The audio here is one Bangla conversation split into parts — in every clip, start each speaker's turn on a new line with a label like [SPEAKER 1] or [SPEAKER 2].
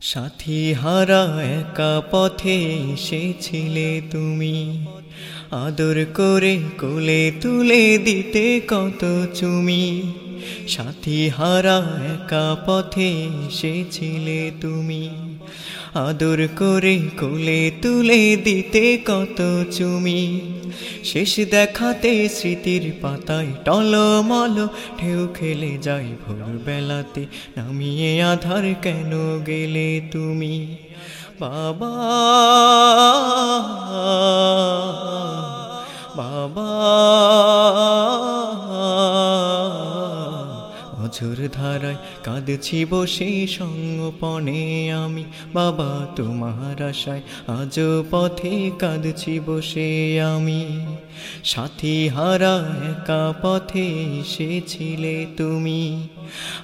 [SPEAKER 1] সাথী হারা একা পথে এসেছিলে তুমি। আদর করে কোলে তুলে দিতে কত চুমি। সাথী হারা একা পথে এসেছিলে তুমি। আদর করে কোলে তুলে দিতে কত চুমি। শেষ দেখাতে স্মৃতির পাতায় টলমল ঢেউ খেলে যাই ভোরবেলাতে। নামিয়ে আধার কেন গেলে তুমি? বাবা বাবা অঝোর ধারায় কাঁদছি বসে সঙ্গপনে আমি। বাবা তোমার আশায় আজ পথে কাঁদছি বসে আমি। সাথী হারা একা পথে এসেছিলে তুমি।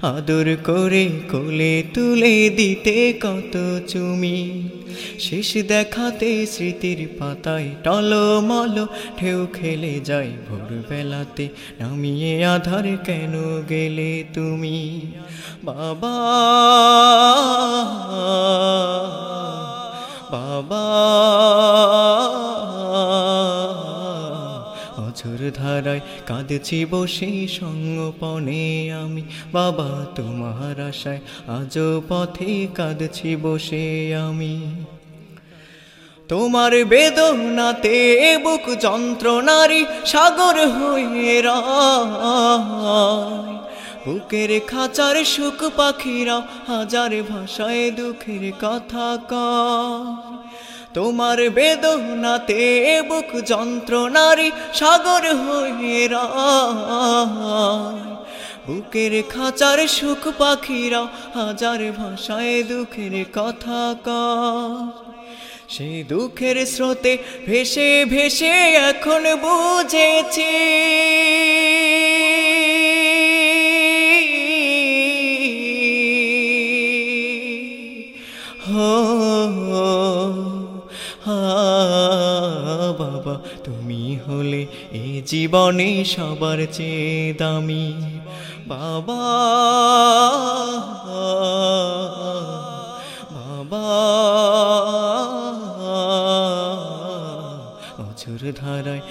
[SPEAKER 1] আদর করে কোলে তুলে দিতে কত চুমি। শেষ দেখাতে স্মৃতির পাতায় টলমল ঢেউ খেলে যায় ভোরবেলাতে। নামিয়ে আধার কেন গেলে তুমি? বাবা বাবা অঝোর ধারায় কাঁদছি বসে সঙ্গপনে আমি। বাবা, তোমার আশায় আজ পথে কাঁদছি বসে আমি। তোমার বেদনাতে বুক যন্ত্রণারী সাগর হয়ে রায়। বুকের খাঁচার সুখ পাখিরা হাজার ভাষায় দুঃখের কথা কয়। তোমার বেদনাতে বুক যন্ত্রণারি সাগর হয়ে বুকের খাঁচার সুখ পাখিরা হাজার ভাষায় দুঃখের কথা ক সেই দুঃখের স্রোতে ভেসে ভেসে এখন বুঝেছি। বাবা তুমি হলে এ জীবনে সবার চেয়ে দামি। বাবা বাবা অচুর ধারায়